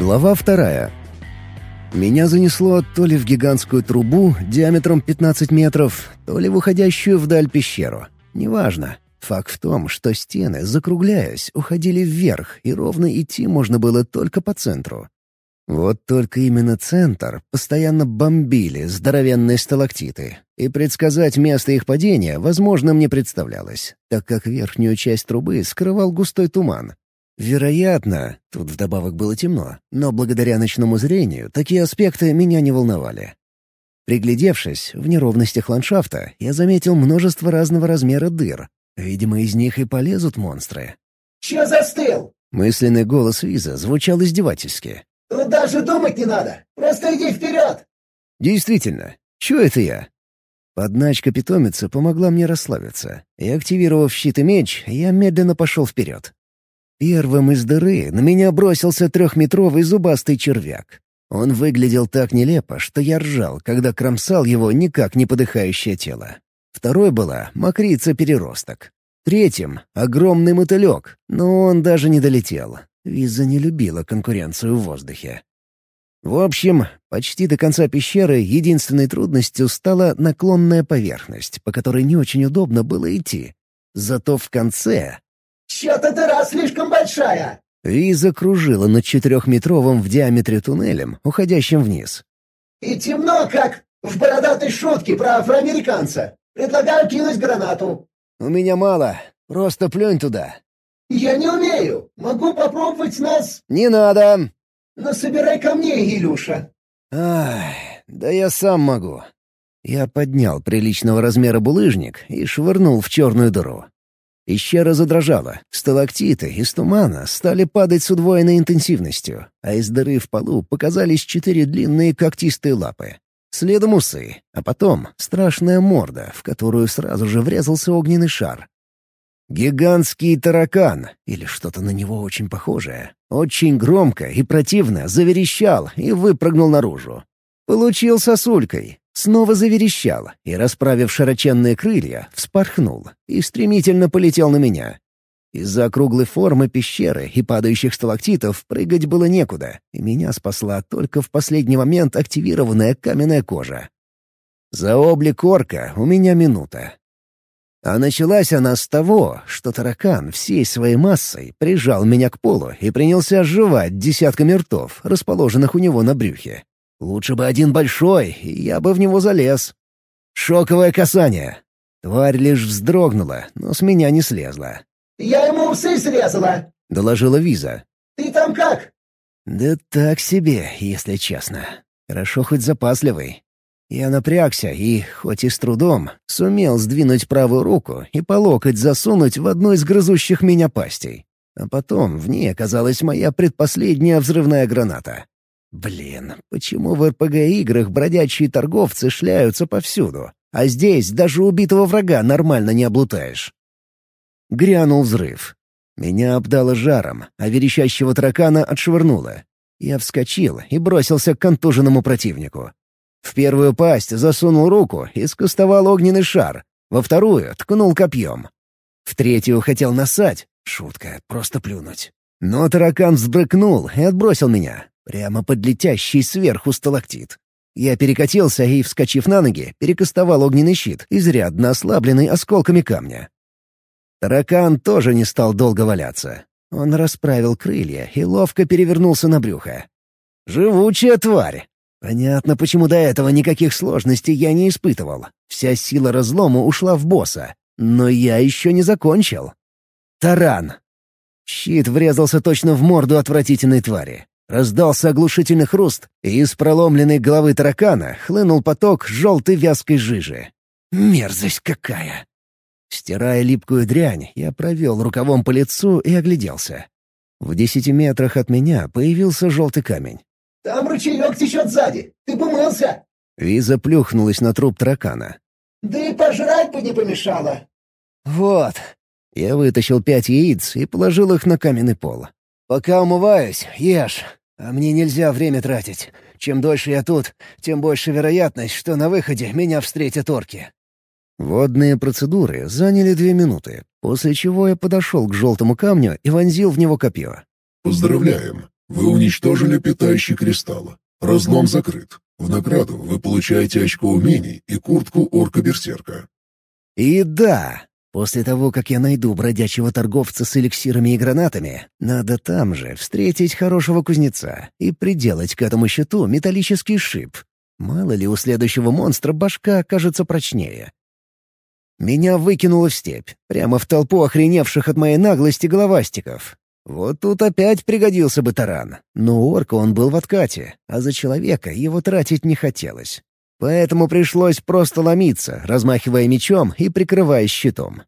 Глава вторая. Меня занесло то ли в гигантскую трубу диаметром 15 метров, то ли в уходящую вдаль пещеру. Неважно. Факт в том, что стены, закругляясь, уходили вверх, и ровно идти можно было только по центру. Вот только именно центр постоянно бомбили здоровенные сталактиты, и предсказать место их падения возможным не представлялось, так как верхнюю часть трубы скрывал густой туман. Вероятно, тут вдобавок было темно, но благодаря ночному зрению такие аспекты меня не волновали. Приглядевшись, в неровностях ландшафта я заметил множество разного размера дыр. Видимо, из них и полезут монстры. «Чё застыл?» Мысленный голос Виза звучал издевательски. Тут даже думать не надо. Просто иди вперед. Действительно, чё это я? Подначка питомицы помогла мне расслабиться, и, активировав щит и меч, я медленно пошел вперед. Первым из дыры на меня бросился трехметровый зубастый червяк. Он выглядел так нелепо, что я ржал, когда кромсал его никак не подыхающее тело. Второй была мокрица-переросток. Третьим — огромный мотылек, но он даже не долетел. Виза не любила конкуренцию в воздухе. В общем, почти до конца пещеры единственной трудностью стала наклонная поверхность, по которой не очень удобно было идти. Зато в конце... «Чё-то дыра слишком большая!» Виза кружила над четырехметровым в диаметре туннелем, уходящим вниз. «И темно, как в бородатой шутке про афроамериканца. Предлагаю кинуть гранату». «У меня мало. Просто плюнь туда. «Я не умею. Могу попробовать нас...» «Не надо!» «Насобирай камней, Илюша!» «Ай, да я сам могу!» Я поднял приличного размера булыжник и швырнул в черную дыру. Пещера задрожала, сталактиты из тумана стали падать с удвоенной интенсивностью, а из дыры в полу показались четыре длинные когтистые лапы. Следом усы, а потом страшная морда, в которую сразу же врезался огненный шар, Гигантский таракан, или что-то на него очень похожее, очень громко и противно заверещал и выпрыгнул наружу. Получил сосулькой, снова заверещал и, расправив широченные крылья, вспорхнул и стремительно полетел на меня. Из-за округлой формы пещеры и падающих сталактитов прыгать было некуда, и меня спасла только в последний момент активированная каменная кожа. За облик орка у меня минута, а началась она с того, что таракан всей своей массой прижал меня к полу и принялся жевать десятками ртов, расположенных у него на брюхе. Лучше бы один большой, и я бы в него залез. Шоковое касание. Тварь лишь вздрогнула, но с меня не слезла. «Я ему усы срезала», — доложила Виза. «Ты там как?» «Да так себе, если честно. Хорошо хоть запасливый. Я напрягся и, хоть и с трудом, сумел сдвинуть правую руку и по локоть засунуть в одну из грызущих меня пастей. А потом в ней оказалась моя предпоследняя взрывная граната. Блин, почему в РПГ-играх бродячие торговцы шляются повсюду, а здесь даже убитого врага нормально не облутаешь? Грянул взрыв. Меня обдало жаром, а верещащего таракана отшвырнуло. Я вскочил и бросился к контуженному противнику. В первую пасть засунул руку и скостовал огненный шар, во вторую ткнул копьем. В третью хотел насать. Шутка, просто плюнуть. Но таракан взбрыкнул и отбросил меня. Прямо под летящий сверху сталактит. Я перекатился и, вскочив на ноги, перекастовал огненный щит, изрядно ослабленный осколками камня. Таракан тоже не стал долго валяться. Он расправил крылья и ловко перевернулся на брюхо. «Живучая тварь!» Понятно, почему до этого никаких сложностей я не испытывал. Вся сила разлома ушла в босса. Но я еще не закончил. Таран. Щит врезался точно в морду отвратительной твари. Раздался оглушительный хруст, и из проломленной головы таракана хлынул поток желтой вязкой жижи. Мерзость какая! Стирая липкую дрянь, я провел рукавом по лицу и огляделся. В десяти метрах от меня появился желтый камень. Там ручеек течет сзади. Ты помылся?» Виза плюхнулась на труп таракана. «Да и пожрать бы не помешало». «Вот». Я вытащил пять яиц и положил их на каменный пол. «Пока умываюсь, ешь. А мне нельзя время тратить. Чем дольше я тут, тем больше вероятность, что на выходе меня встретят орки». Водные процедуры заняли две минуты, после чего я подошел к желтому камню и вонзил в него копье. «Поздравляем! Вы уничтожили питающий кристалл. Разлом закрыт. В награду вы получаете очко умений и куртку орка-берсерка. И да, после того, как я найду бродячего торговца с эликсирами и гранатами, надо там же встретить хорошего кузнеца и приделать к этому щиту металлический шип. Мало ли у следующего монстра башка окажется прочнее. Меня выкинуло в степь, прямо в толпу охреневших от моей наглости головастиков. Вот тут опять пригодился бы таран. Но орка он был в откате, а за человека его тратить не хотелось. Поэтому пришлось просто ломиться, размахивая мечом и прикрываясь щитом.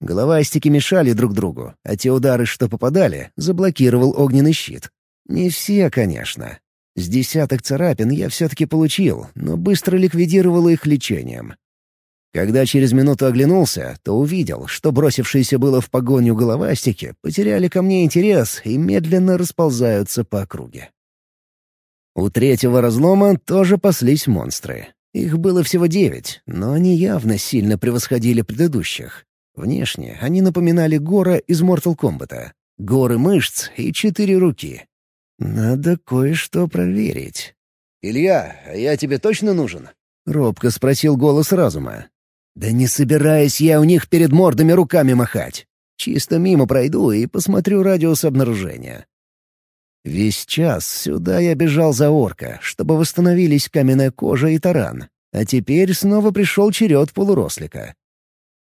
Головастики мешали друг другу, а те удары, что попадали, заблокировал огненный щит. Не все, конечно. С десяток царапин я все-таки получил, но быстро ликвидировал их лечением. Когда через минуту оглянулся, то увидел, что бросившиеся было в погоню головастики потеряли ко мне интерес и медленно расползаются по округе. У третьего разлома тоже паслись монстры. Их было всего девять, но они явно сильно превосходили предыдущих. Внешне они напоминали Гора из Mortal Kombat. Горы мышц и четыре руки. Надо кое-что проверить. «Илья, а я тебе точно нужен?» — робко спросил голос разума. Да не собираюсь я у них перед мордами руками махать. Чисто мимо пройду и посмотрю радиус обнаружения. Весь час сюда я бежал за орка, чтобы восстановились каменная кожа и таран. А теперь снова пришел черед полурослика.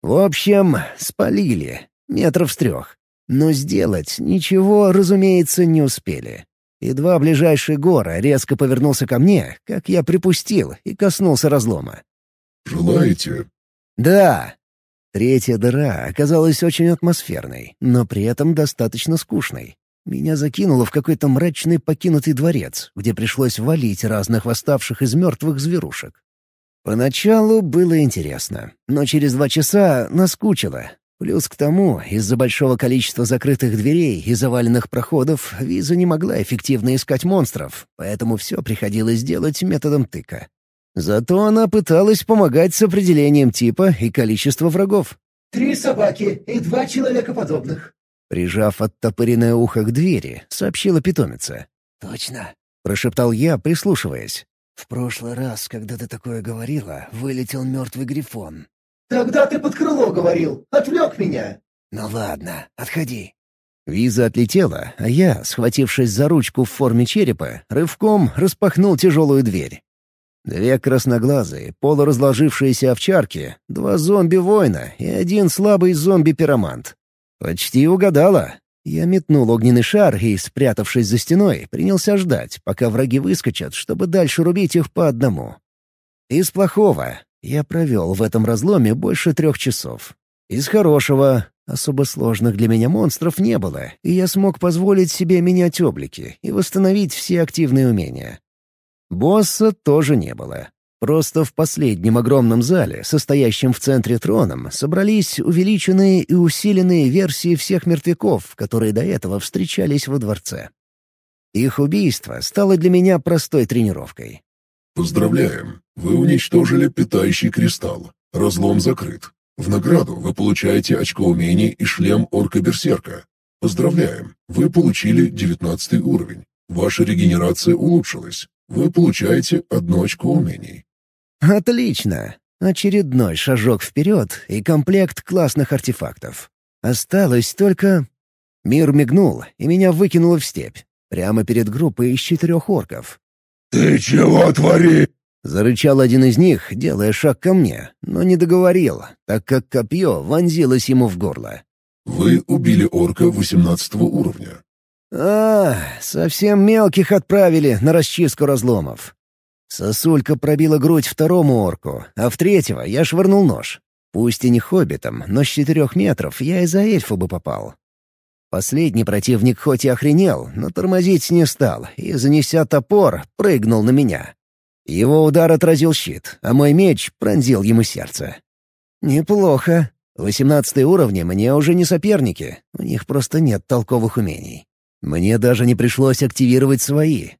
В общем, спалили. Метров с трех. Но сделать ничего, разумеется, не успели. Едва ближайший гора резко повернулся ко мне, как я припустил и коснулся разлома. «Желаете?» Да. Третья дыра оказалась очень атмосферной, но при этом достаточно скучной. Меня закинуло в какой-то мрачный покинутый дворец, где пришлось валить разных восставших из мертвых зверушек. Поначалу было интересно, но через два часа наскучило. Плюс к тому, из-за большого количества закрытых дверей и заваленных проходов, виза не могла эффективно искать монстров, поэтому все приходилось делать методом тыка. Зато она пыталась помогать с определением типа и количества врагов. «Три собаки и два человека подобных». Прижав оттопыренное ухо к двери, сообщила питомица. «Точно», — прошептал я, прислушиваясь. «В прошлый раз, когда ты такое говорила, вылетел мертвый грифон». «Тогда ты под крыло говорил. Отвлек меня». «Ну ладно, отходи». Виза отлетела, а я, схватившись за ручку в форме черепа, рывком распахнул тяжелую дверь. Две красноглазые, полуразложившиеся овчарки, два зомби-воина и один слабый зомби-пиромант. Почти угадала. Я метнул огненный шар и, спрятавшись за стеной, принялся ждать, пока враги выскочат, чтобы дальше рубить их по одному. Из плохого я провел в этом разломе больше трех часов. Из хорошего особо сложных для меня монстров не было, и я смог позволить себе менять облики и восстановить все активные умения. Босса тоже не было. Просто в последнем огромном зале, состоящем в центре троном, собрались увеличенные и усиленные версии всех мертвяков, которые до этого встречались во дворце. Их убийство стало для меня простой тренировкой. «Поздравляем! Вы уничтожили питающий кристалл. Разлом закрыт. В награду вы получаете очко умений и шлем орка-берсерка. Поздравляем! Вы получили девятнадцатый уровень. Ваша регенерация улучшилась. Вы получаете одно очко умений. Отлично. Очередной шажок вперед и комплект классных артефактов. Осталось только... Мир мигнул, и меня выкинуло в степь. Прямо перед группой из четырех орков. «Ты чего творишь?» Зарычал один из них, делая шаг ко мне, но не договорил, так как копье вонзилось ему в горло. «Вы убили орка восемнадцатого уровня. А, совсем мелких отправили на расчистку разломов. Сосулька пробила грудь второму орку, а в третьего я швырнул нож. Пусть и не хоббитом, но с четырех метров я и за эльфа бы попал. Последний противник хоть и охренел, но тормозить не стал и, занеся топор, прыгнул на меня. Его удар отразил щит, а мой меч пронзил ему сердце. Неплохо. Восемнадцатые уровни мне уже не соперники, у них просто нет толковых умений. Мне даже не пришлось активировать свои.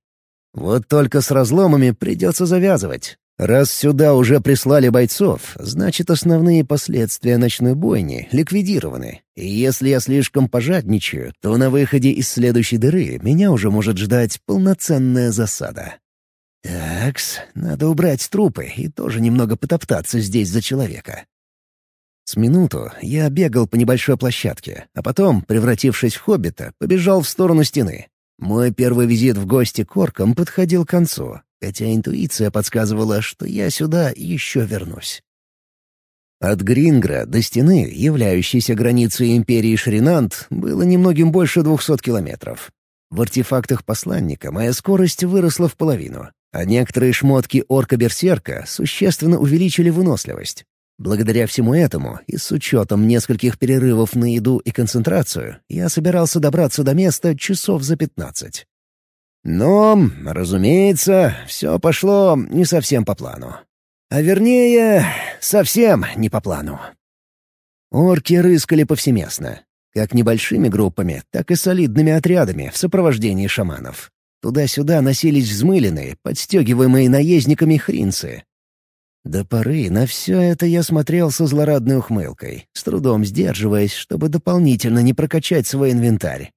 Вот только с разломами придется завязывать. Раз сюда уже прислали бойцов, значит, основные последствия ночной бойни ликвидированы. И если я слишком пожадничаю, то на выходе из следующей дыры меня уже может ждать полноценная засада. Такс, надо убрать трупы и тоже немного потоптаться здесь за человека. С минуту я бегал по небольшой площадке, а потом, превратившись в хоббита, побежал в сторону стены. Мой первый визит в гости к оркам подходил к концу, хотя интуиция подсказывала, что я сюда еще вернусь. От Грингра до стены, являющейся границей империи Шринант, было немногим больше двухсот километров. В артефактах посланника моя скорость выросла в половину, а некоторые шмотки орка-берсерка существенно увеличили выносливость. Благодаря всему этому и с учетом нескольких перерывов на еду и концентрацию, я собирался добраться до места часов за пятнадцать. Но, разумеется, все пошло не совсем по плану. А вернее, совсем не по плану. Орки рыскали повсеместно. Как небольшими группами, так и солидными отрядами в сопровождении шаманов. Туда-сюда носились взмыленные, подстегиваемые наездниками хринцы. До поры на все это я смотрел со злорадной ухмылкой, с трудом сдерживаясь, чтобы дополнительно не прокачать свой инвентарь.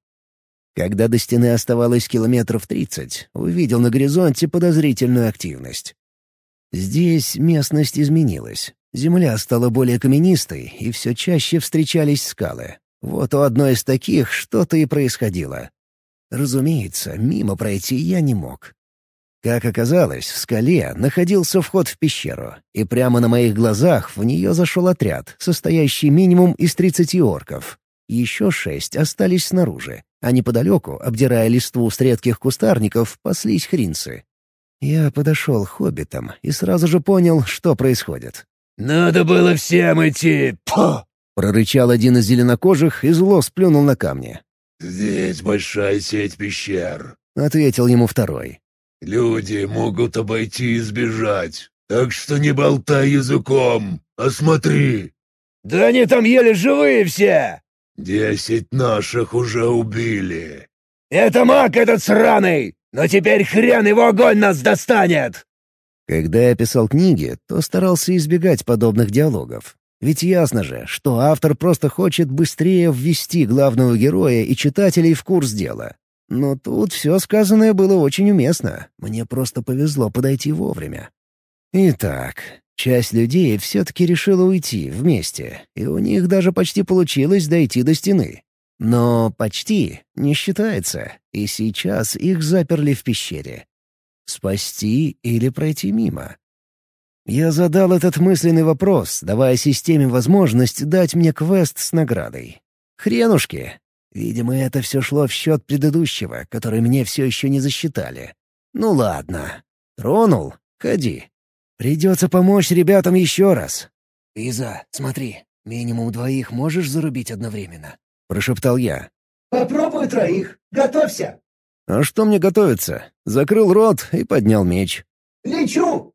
Когда до стены оставалось километров тридцать, увидел на горизонте подозрительную активность. Здесь местность изменилась. Земля стала более каменистой, и все чаще встречались скалы. Вот у одной из таких что-то и происходило. Разумеется, мимо пройти я не мог. Как оказалось, в скале находился вход в пещеру, и прямо на моих глазах в нее зашел отряд, состоящий минимум из тридцати орков. Еще шесть остались снаружи, а неподалеку, обдирая листву с редких кустарников, паслись хринцы. Я подошел хоббитам и сразу же понял, что происходит. «Надо было всем идти!» Пу! — прорычал один из зеленокожих и зло сплюнул на камни. «Здесь большая сеть пещер», — ответил ему второй. «Люди могут обойти и сбежать, так что не болтай языком, а смотри». «Да они там еле живые все!» «Десять наших уже убили». «Это маг этот сраный! Но теперь хрен его огонь нас достанет!» Когда я писал книги, то старался избегать подобных диалогов. Ведь ясно же, что автор просто хочет быстрее ввести главного героя и читателей в курс дела. Но тут все сказанное было очень уместно. Мне просто повезло подойти вовремя. Итак, Часть людей все-таки решила уйти вместе, и у них даже почти получилось дойти до стены. Но почти не считается, и сейчас их заперли в пещере. Спасти или пройти мимо? Я задал этот мысленный вопрос, давая системе возможность дать мне квест с наградой. Хренушки! Видимо, это все шло в счет предыдущего, который мне все еще не засчитали. Ну ладно. Тронул? Ходи. Придется помочь ребятам еще раз. «Иза, смотри, минимум двоих можешь зарубить одновременно?» — прошептал я. «Попробуй троих. Готовься!» «А что мне готовиться?» Закрыл рот и поднял меч. «Лечу!»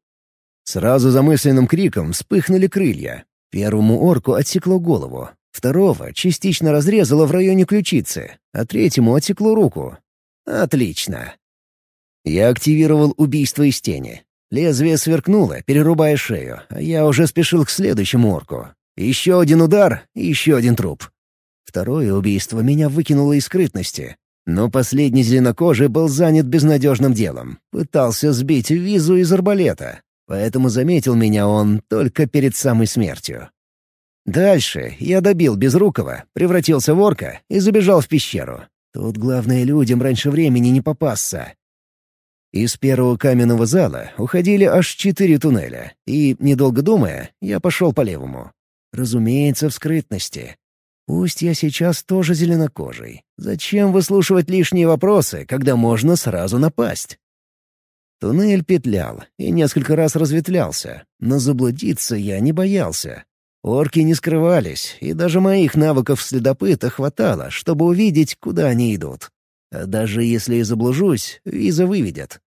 Сразу за мысленным криком вспыхнули крылья. Первому орку отсекло голову, второго частично разрезало в районе ключицы, а третьему отсекло руку. «Отлично!» Я активировал убийство из тени. Лезвие сверкнуло, перерубая шею, а я уже спешил к следующему орку. Еще один удар и еще один труп. Второе убийство меня выкинуло из скрытности. Но последний зеленокожий был занят безнадежным делом. Пытался сбить визу из арбалета. Поэтому заметил меня он только перед самой смертью. Дальше я добил Безрукова, превратился в орка и забежал в пещеру. Тут главное людям раньше времени не попасться. Из первого каменного зала уходили аж четыре туннеля, и, недолго думая, я пошел по левому. Разумеется, в скрытности. Пусть я сейчас тоже зеленокожий. Зачем выслушивать лишние вопросы, когда можно сразу напасть? Туннель петлял и несколько раз разветвлялся, но заблудиться я не боялся. Орки не скрывались, и даже моих навыков следопыта хватало, чтобы увидеть, куда они идут. А даже если и заблужусь, виза выведет.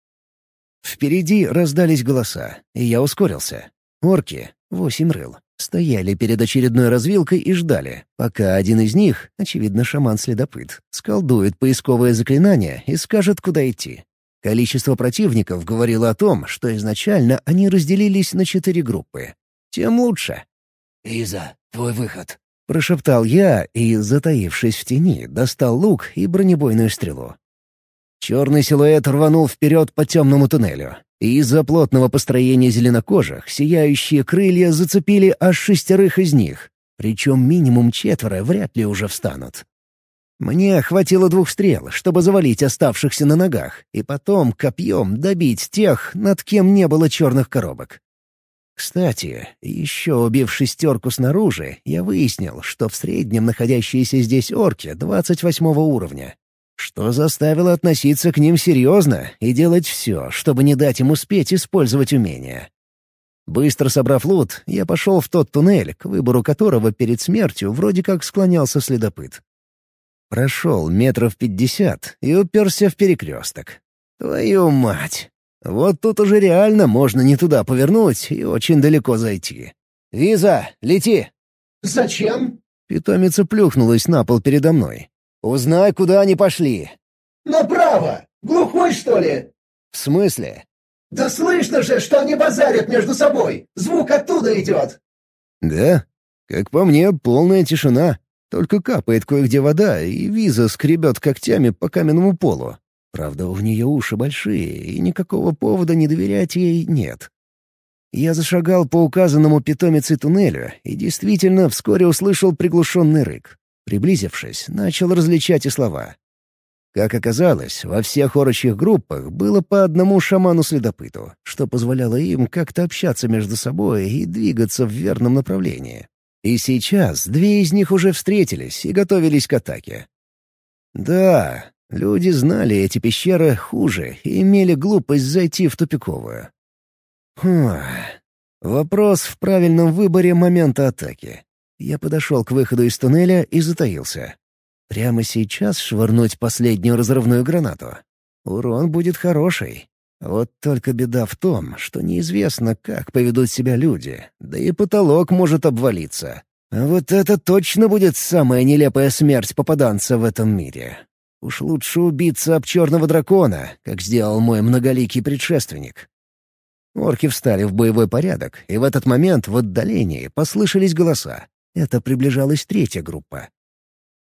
Впереди раздались голоса, и я ускорился. Орки, восемь рыл, стояли перед очередной развилкой и ждали, пока один из них, очевидно шаман-следопыт, сколдует поисковое заклинание и скажет, куда идти. Количество противников говорило о том, что изначально они разделились на четыре группы. Тем лучше. «Иза, твой выход», — прошептал я и, затаившись в тени, достал лук и бронебойную стрелу. Черный силуэт рванул вперед по темному туннелю, из-за плотного построения зеленокожих сияющие крылья зацепили аж шестерых из них, причем минимум четверо вряд ли уже встанут. Мне хватило двух стрел, чтобы завалить оставшихся на ногах, и потом копьем добить тех, над кем не было черных коробок. Кстати, еще убив шестерку снаружи, я выяснил, что в среднем находящиеся здесь орки 28 уровня, что заставило относиться к ним серьезно и делать все, чтобы не дать им успеть использовать умения. Быстро собрав лут, я пошел в тот туннель, к выбору которого перед смертью вроде как склонялся следопыт. Прошел метров пятьдесят и уперся в перекресток. Твою мать! Вот тут уже реально можно не туда повернуть и очень далеко зайти. «Виза, лети!» «Зачем?» Питомица плюхнулась на пол передо мной. «Узнай, куда они пошли». «Направо! Глухой, что ли?» «В смысле?» «Да слышно же, что они базарят между собой! Звук оттуда идет!» «Да? Как по мне, полная тишина. Только капает кое-где вода, и виза скребет когтями по каменному полу. Правда, у нее уши большие, и никакого повода не доверять ей нет. Я зашагал по указанному питомице туннелю и действительно вскоре услышал приглушенный рык. Приблизившись, начал различать и слова. Как оказалось, во всех орочих группах было по одному шаману-следопыту, что позволяло им как-то общаться между собой и двигаться в верном направлении. И сейчас две из них уже встретились и готовились к атаке. Да, люди знали эти пещеры хуже и имели глупость зайти в тупиковую. Хм. Вопрос в правильном выборе момента атаки. Я подошел к выходу из туннеля и затаился. Прямо сейчас швырнуть последнюю разрывную гранату. Урон будет хороший. Вот только беда в том, что неизвестно, как поведут себя люди, да и потолок может обвалиться. А вот это точно будет самая нелепая смерть попаданца в этом мире. Уж лучше убиться об черного дракона, как сделал мой многоликий предшественник. Орки встали в боевой порядок, и в этот момент в отдалении послышались голоса. Это приближалась третья группа.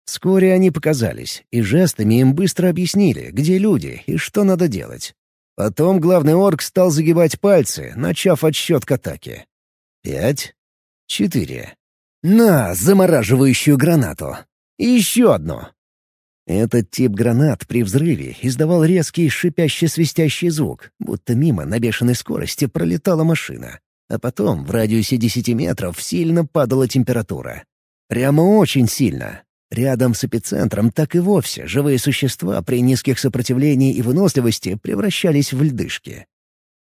Вскоре они показались, и жестами им быстро объяснили, где люди и что надо делать. Потом главный орк стал загибать пальцы, начав отсчет к атаке. Пять. Четыре. На, замораживающую гранату. И еще одну. Этот тип гранат при взрыве издавал резкий шипящий-свистящий звук, будто мимо на бешеной скорости пролетала машина. А потом в радиусе десяти метров сильно падала температура. Прямо очень сильно, Рядом с эпицентром так и вовсе живые существа при низких сопротивлении и выносливости превращались в льдышки.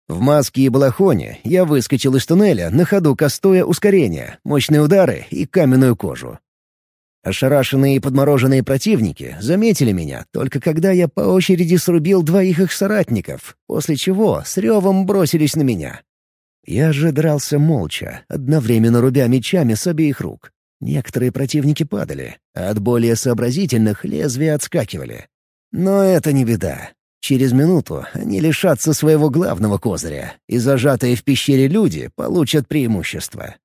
В маске и балахоне я выскочил из туннеля, на ходу кастуя ускорение, мощные удары и каменную кожу. Ошарашенные и подмороженные противники заметили меня, только когда я по очереди срубил двоих их соратников, после чего с ревом бросились на меня. Я же дрался молча, одновременно рубя мечами с обеих рук. Некоторые противники падали, а от более сообразительных лезвия отскакивали. Но это не беда. Через минуту они лишатся своего главного козыря, и зажатые в пещере люди получат преимущество.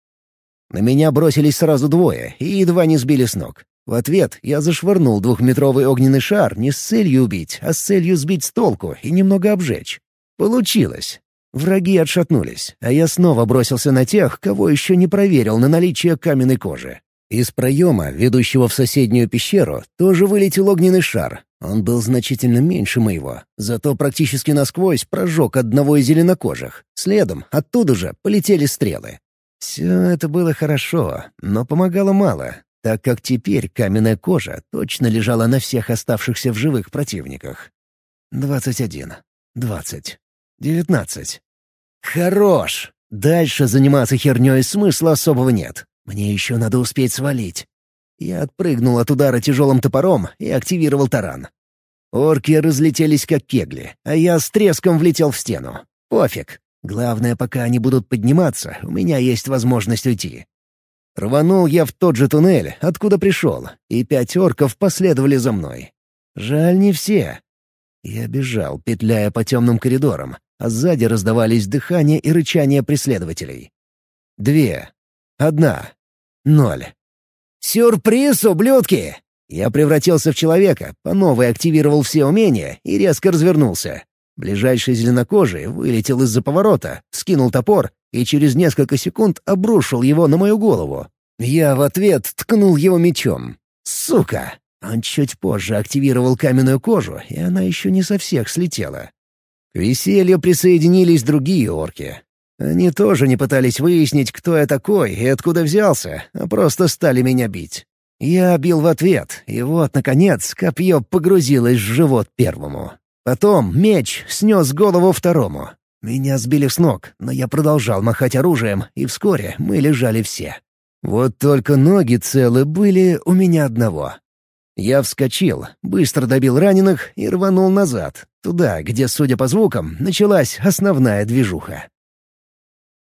На меня бросились сразу двое и едва не сбили с ног. В ответ я зашвырнул двухметровый огненный шар не с целью убить, а с целью сбить с толку и немного обжечь. Получилось. Враги отшатнулись, а я снова бросился на тех, кого еще не проверил на наличие каменной кожи. Из проема, ведущего в соседнюю пещеру, тоже вылетел огненный шар. Он был значительно меньше моего, зато практически насквозь прожег одного из зеленокожих. Следом, оттуда же, полетели стрелы. Все это было хорошо, но помогало мало, так как теперь каменная кожа точно лежала на всех оставшихся в живых противниках. Двадцать один. Двадцать. Девятнадцать. Хорош! Дальше заниматься херней смысла особого нет. Мне еще надо успеть свалить. Я отпрыгнул от удара тяжелым топором и активировал таран. Орки разлетелись как кегли, а я с треском влетел в стену. Пофиг. Главное, пока они будут подниматься, у меня есть возможность уйти. Рванул я в тот же туннель, откуда пришел, и пять орков последовали за мной. Жаль, не все. Я бежал, петляя по темным коридорам, а сзади раздавались дыхание и рычание преследователей. Две. Одна. Ноль. «Сюрприз, ублюдки!» Я превратился в человека, по новой активировал все умения и резко развернулся. Ближайший зеленокожий вылетел из-за поворота, скинул топор и через несколько секунд обрушил его на мою голову. Я в ответ ткнул его мечом. «Сука!» Он чуть позже активировал каменную кожу, и она еще не со всех слетела. К веселью присоединились другие орки. Они тоже не пытались выяснить, кто я такой и откуда взялся, а просто стали меня бить. Я бил в ответ, и вот, наконец, копье погрузилось в живот первому. Потом меч снес голову второму. Меня сбили с ног, но я продолжал махать оружием, и вскоре мы лежали все. Вот только ноги целы были у меня одного. Я вскочил, быстро добил раненых и рванул назад, туда, где, судя по звукам, началась основная движуха.